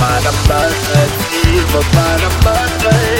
ba da ba da ba da ba